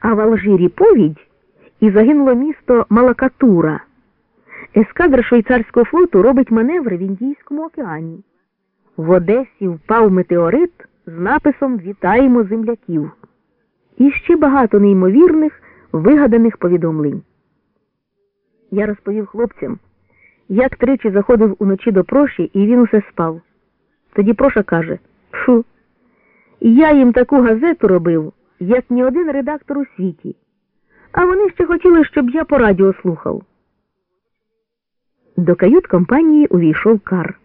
а в Алжирі повідь і загинуло місто Малакатура. Ескадра швейцарського флоту робить маневри в Індійському океані. В Одесі впав метеорит з написом Вітаємо земляків. І ще багато неймовірних вигаданих повідомлень. Я розповів хлопцям, як тричі заходив уночі до Проші, і він усе спав. Тоді Проша каже: Фу, я їм таку газету робив, як ні один редактор у світі. А вони ще хотіли, щоб я по радіо слухав. До кают компанії увійшов кар.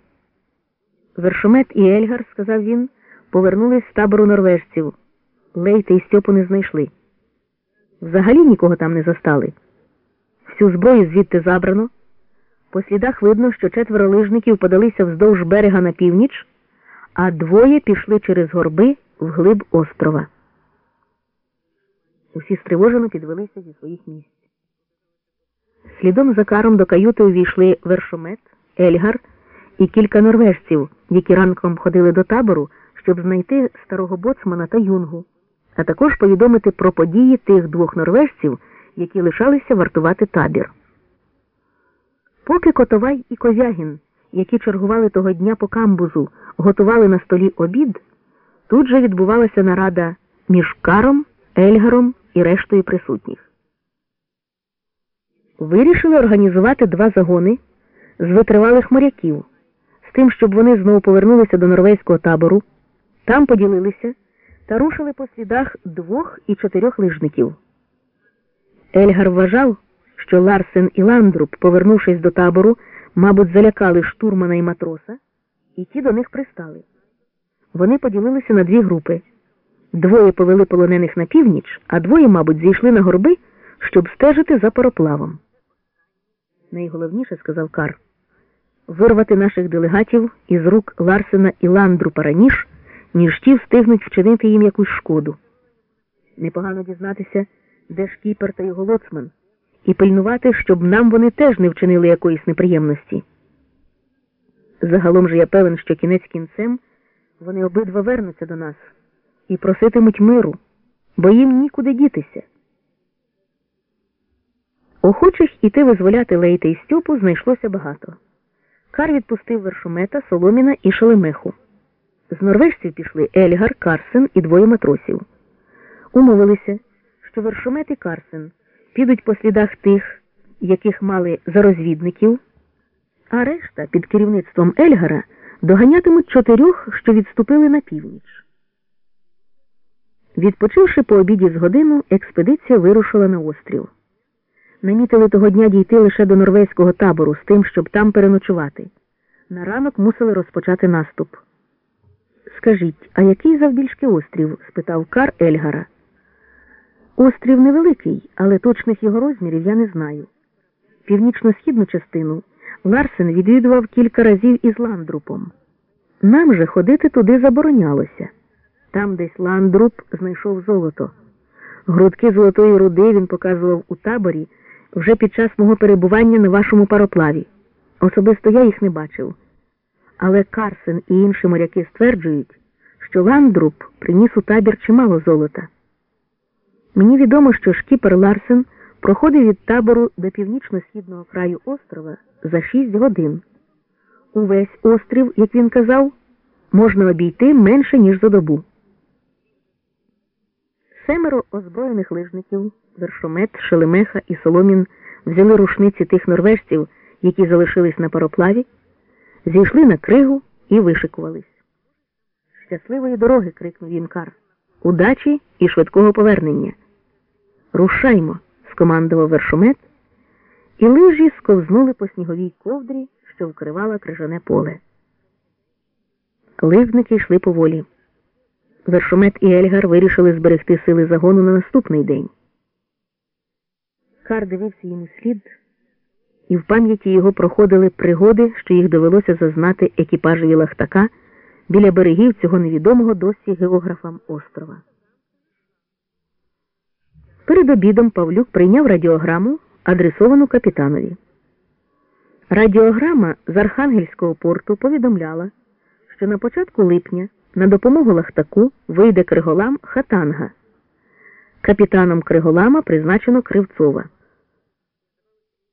Вершомет і Ельгар, сказав він, повернулись з табору норвежців. Лейта і Стьопу не знайшли. Взагалі нікого там не застали. Всю зброю звідти забрано. По слідах видно, що четверо лижників подалися вздовж берега на північ, а двоє пішли через горби вглиб острова. Усі стривожено підвелися зі своїх місць. Слідом за каром до каюти увійшли вершомет, Ельгар і кілька норвежців, які ранком ходили до табору, щоб знайти старого боцмана та юнгу, а також повідомити про події тих двох норвежців, які лишалися вартувати табір. Поки Котовай і Ковягін, які чергували того дня по камбузу, готували на столі обід, тут же відбувалася нарада між Каром, Ельгаром і рештою присутніх. Вирішили організувати два загони з витривалих моряків, з тим, щоб вони знову повернулися до норвезького табору, там поділилися та рушили по слідах двох і чотирьох лижників. Ельгар вважав, що Ларсен і Ландруб, повернувшись до табору, мабуть, залякали штурмана і матроса, і ті до них пристали. Вони поділилися на дві групи. Двоє повели полонених на північ, а двоє, мабуть, зійшли на горби, щоб стежити за пароплавом. Найголовніше, сказав Кар, вирвати наших делегатів із рук Ларсена і Ландрупа раніш, ніж ті встигнуть вчинити їм якусь шкоду. Непогано дізнатися, де ж кіпер та його лоцман, і пильнувати, щоб нам вони теж не вчинили якоїсь неприємності. Загалом же я певен, що кінець кінцем вони обидва вернуться до нас і проситимуть миру, бо їм нікуди дітися. Охочих іти визволяти Лейта і Стьопу знайшлося багато. Кар відпустив вершомета, Соломіна і Шелемеху. З норвежців пішли Ельгар, Карсен і двоє матросів. Умовилися, що вершомет і Карсен підуть по слідах тих, яких мали за розвідників, а решта під керівництвом Ельгара доганятимуть чотирьох, що відступили на північ. Відпочивши по обіді з годину, експедиція вирушила на острів. Намітили того дня дійти лише до норвезького табору з тим, щоб там переночувати. На ранок мусили розпочати наступ. Скажіть, а який завбільшки острів? спитав Кар Ельгара. Острів невеликий, але точних його розмірів я не знаю. Північно-східну частину Ларсен відвідував кілька разів із ландрупом. Нам же ходити туди заборонялося. Там десь ландруп знайшов золото. Грудки золотої руди він показував у таборі вже під час мого перебування на вашому пароплаві. Особисто я їх не бачив. Але Карсен і інші моряки стверджують, що ландруп приніс у табір чимало золота. Мені відомо, що шкіпер Ларсен проходив від табору до північно-східного краю острова за шість годин. Увесь острів, як він казав, можна обійти менше, ніж за добу. Семеро озброєних лижників, вершомет, Шелемеха і Соломін взяли рушниці тих норвежців, які залишились на пароплаві, зійшли на кригу і вишикувались. Щасливої дороги. крикнув їм Кар. Удачі і швидкого повернення. Рушаймо, скомандував вершомет, і лижі сковзнули по сніговій ковдрі, що вкривала крижане поле. Лижники йшли поволі. Вершомет і Ельгар вирішили зберегти сили загону на наступний день. Кар дивився йому слід, і в пам'яті його проходили пригоди, що їх довелося зазнати екіпажеві лахтака біля берегів цього невідомого досі географам острова. Перед обідом Павлюк прийняв радіограму, адресовану капітанові. Радіограма з Архангельського порту повідомляла, що на початку липня на допомогу Лахтаку вийде криголам Хатанга. Капітаном Криголама призначено Кривцова.